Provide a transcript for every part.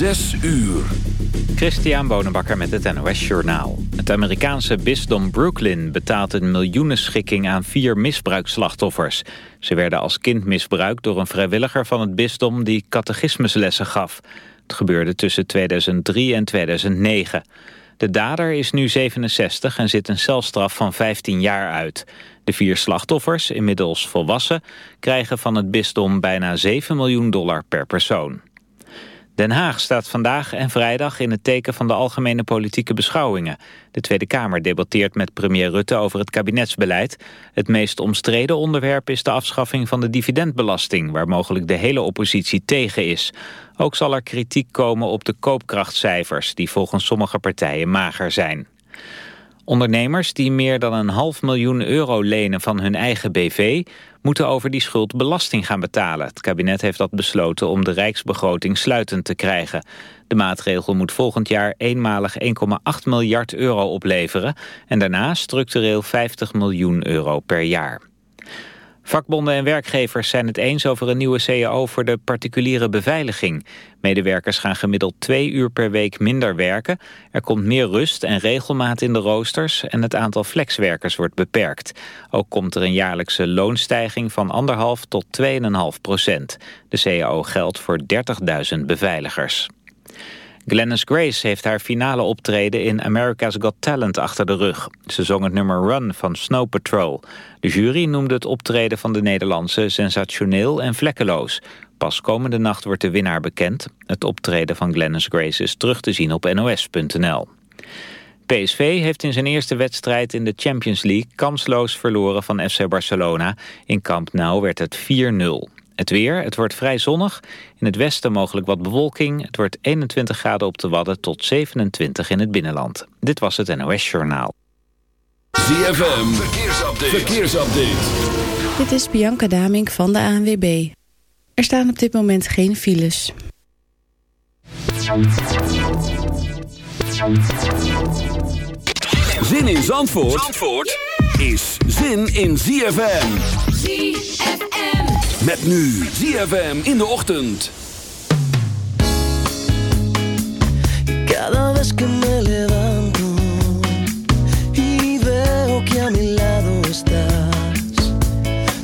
Zes uur. Christian Bonenbakker met het NOS Journaal. Het Amerikaanse bisdom Brooklyn betaalt een miljoenenschikking aan vier misbruikslachtoffers. Ze werden als kind misbruikt door een vrijwilliger van het bisdom die catechismuslessen gaf. Het gebeurde tussen 2003 en 2009. De dader is nu 67 en zit een celstraf van 15 jaar uit. De vier slachtoffers, inmiddels volwassen, krijgen van het bisdom bijna 7 miljoen dollar per persoon. Den Haag staat vandaag en vrijdag in het teken van de algemene politieke beschouwingen. De Tweede Kamer debatteert met premier Rutte over het kabinetsbeleid. Het meest omstreden onderwerp is de afschaffing van de dividendbelasting... waar mogelijk de hele oppositie tegen is. Ook zal er kritiek komen op de koopkrachtcijfers... die volgens sommige partijen mager zijn. Ondernemers die meer dan een half miljoen euro lenen van hun eigen BV... moeten over die schuld belasting gaan betalen. Het kabinet heeft dat besloten om de rijksbegroting sluitend te krijgen. De maatregel moet volgend jaar eenmalig 1,8 miljard euro opleveren... en daarna structureel 50 miljoen euro per jaar. Vakbonden en werkgevers zijn het eens over een nieuwe CAO voor de particuliere beveiliging. Medewerkers gaan gemiddeld twee uur per week minder werken. Er komt meer rust en regelmaat in de roosters en het aantal flexwerkers wordt beperkt. Ook komt er een jaarlijkse loonstijging van 1,5 tot 2,5 procent. De CAO geldt voor 30.000 beveiligers. Glennis Grace heeft haar finale optreden in America's Got Talent achter de rug. Ze zong het nummer Run van Snow Patrol. De jury noemde het optreden van de Nederlandse sensationeel en vlekkeloos. Pas komende nacht wordt de winnaar bekend. Het optreden van Glennis Grace is terug te zien op nos.nl. PSV heeft in zijn eerste wedstrijd in de Champions League kansloos verloren van FC Barcelona. In Camp Nou werd het 4-0. Het weer, het wordt vrij zonnig. In het westen mogelijk wat bewolking. Het wordt 21 graden op de Wadden tot 27 in het binnenland. Dit was het NOS Journaal. ZFM, verkeersupdate. verkeersupdate. Dit is Bianca Damink van de ANWB. Er staan op dit moment geen files. Zin in Zandvoort, Zandvoort is zin in ZFM. ZFM. Met nu ZFM in de ochtend. Cada vez que me levanto y veo que a mi lado estás,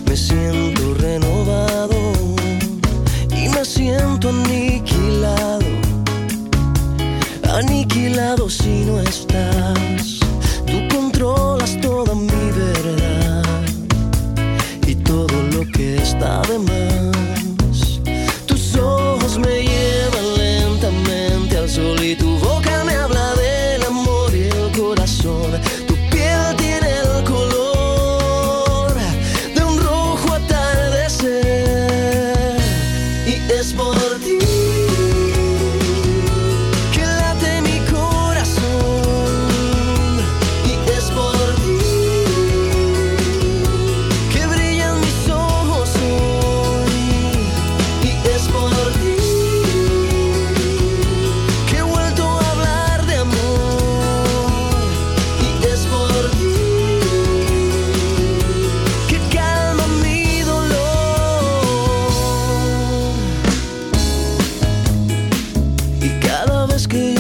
me siento renovado y me siento aniquilado, aniquilado si no estás. Que está de más. Tus ojos me cada vez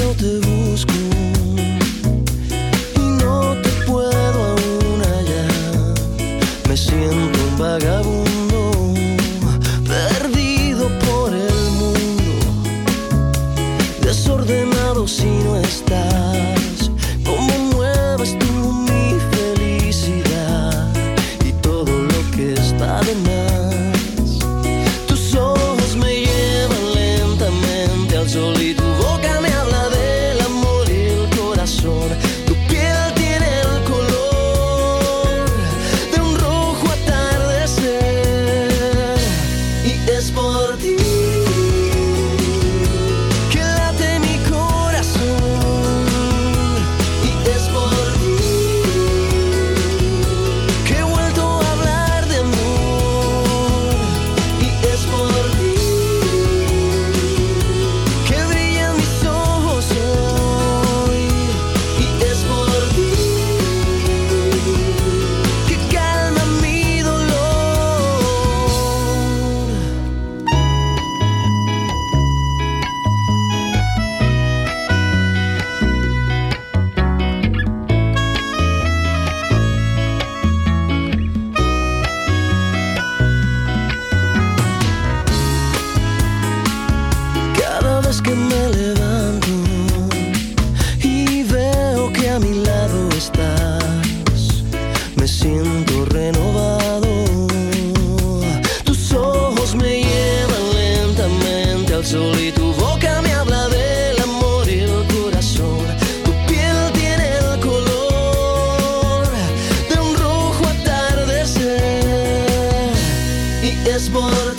por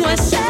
what's up?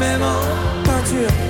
Même en peinture.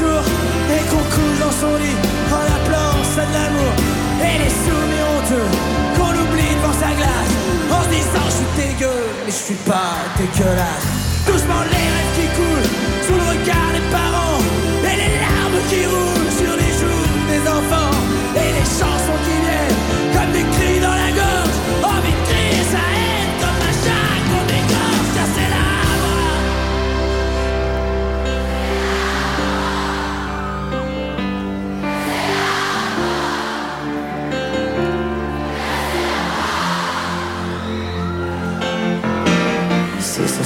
Et qu'on couche dans son lit En appelant ça de l'amour. Et les soumis honteux Qu'on oublie devant sa glace En se disant je suis dégueu Mais je suis pas dégueulasse. Doucement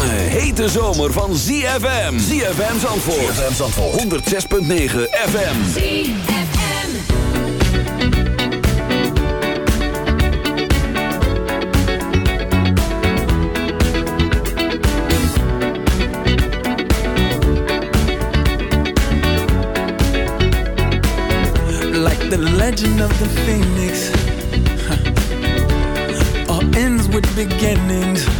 lange, hete zomer van ZFM. ZFM Zandvoort. ZFM Zandvoort. 106.9 FM. ZFM. like the legend of the phoenix. huh. All ends with beginnings.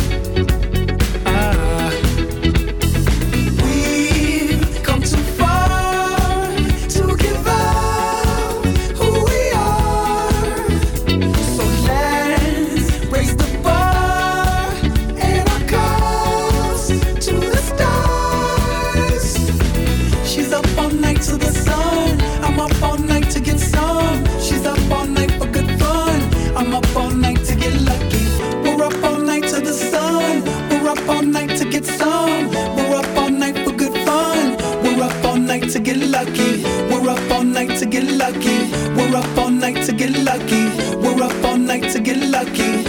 keep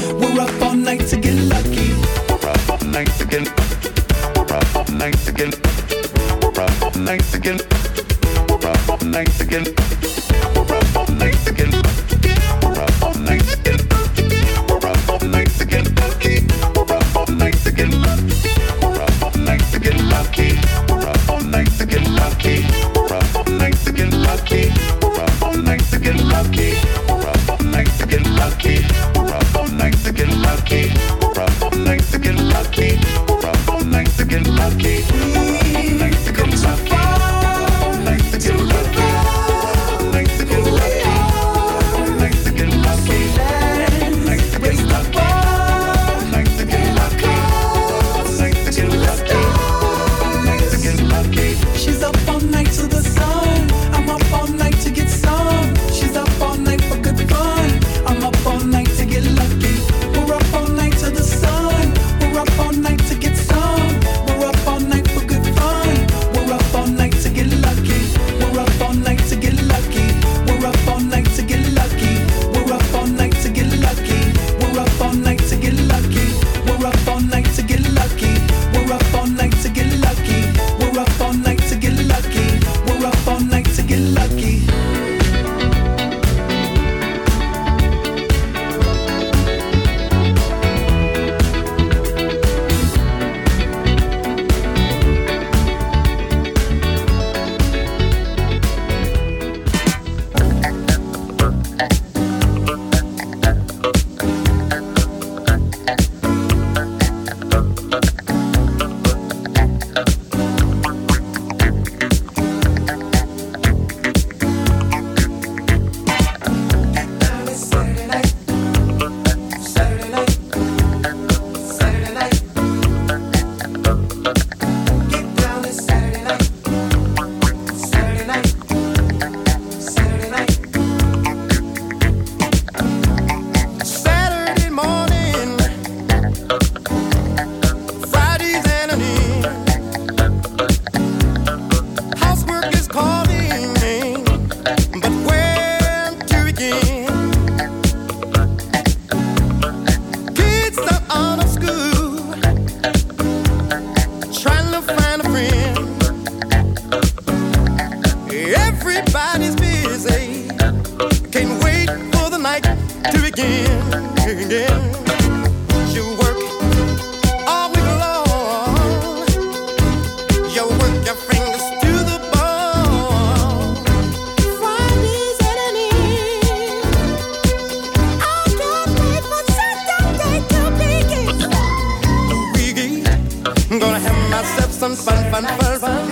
son fun, fun, fun.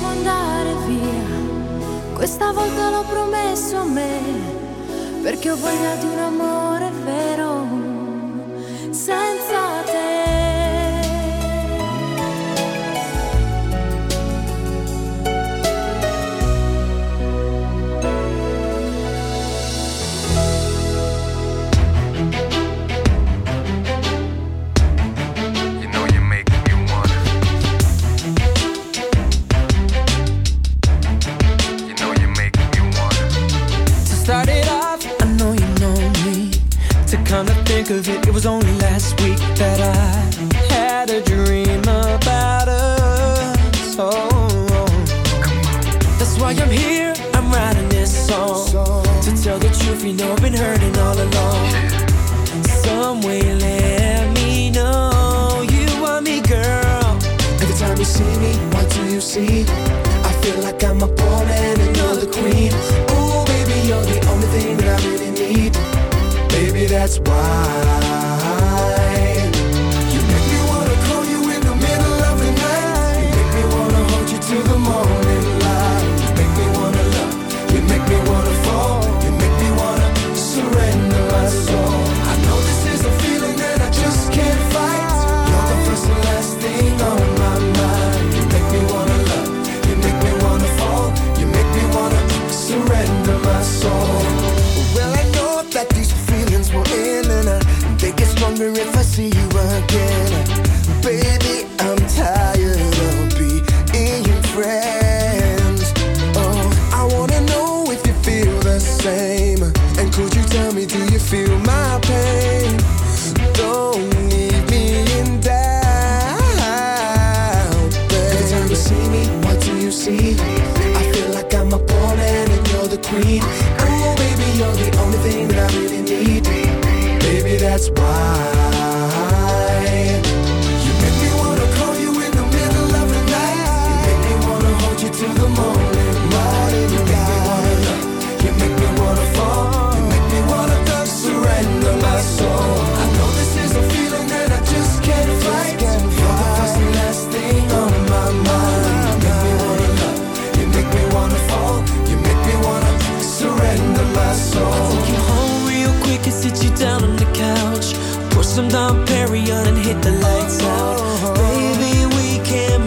devo andare via. Questa volta l'ho promesso a me, perché ho voglia di un amore vero. Senza of it, it was only last week that I had a dream about us. Oh, come on! that's why I'm here. I'm writing this song to tell the truth. You know I've been hurting all along. Some way, let me know you want me, girl. Every time you see me, what do you see? that's why.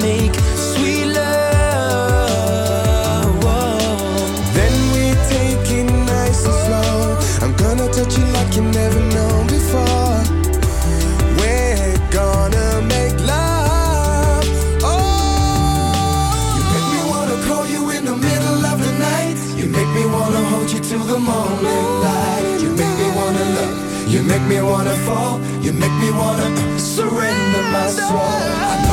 Make sweet. Then we take it nice and slow. I'm gonna touch you like you never known before. We're gonna make life. Oh. You make me wanna call you in the middle of the night. You make me wanna hold you to the moment light. You make me wanna look, you make me wanna fall. You make me wanna my soul.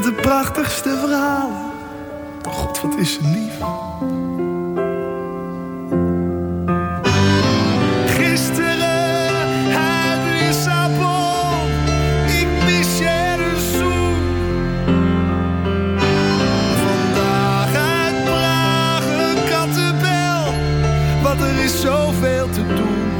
Met de prachtigste verhalen. God, wat is ze lief. Gisteren uit Lissabon, ik mis je zoen. Vandaag uit Praag een kattenbel, want er is zoveel te doen.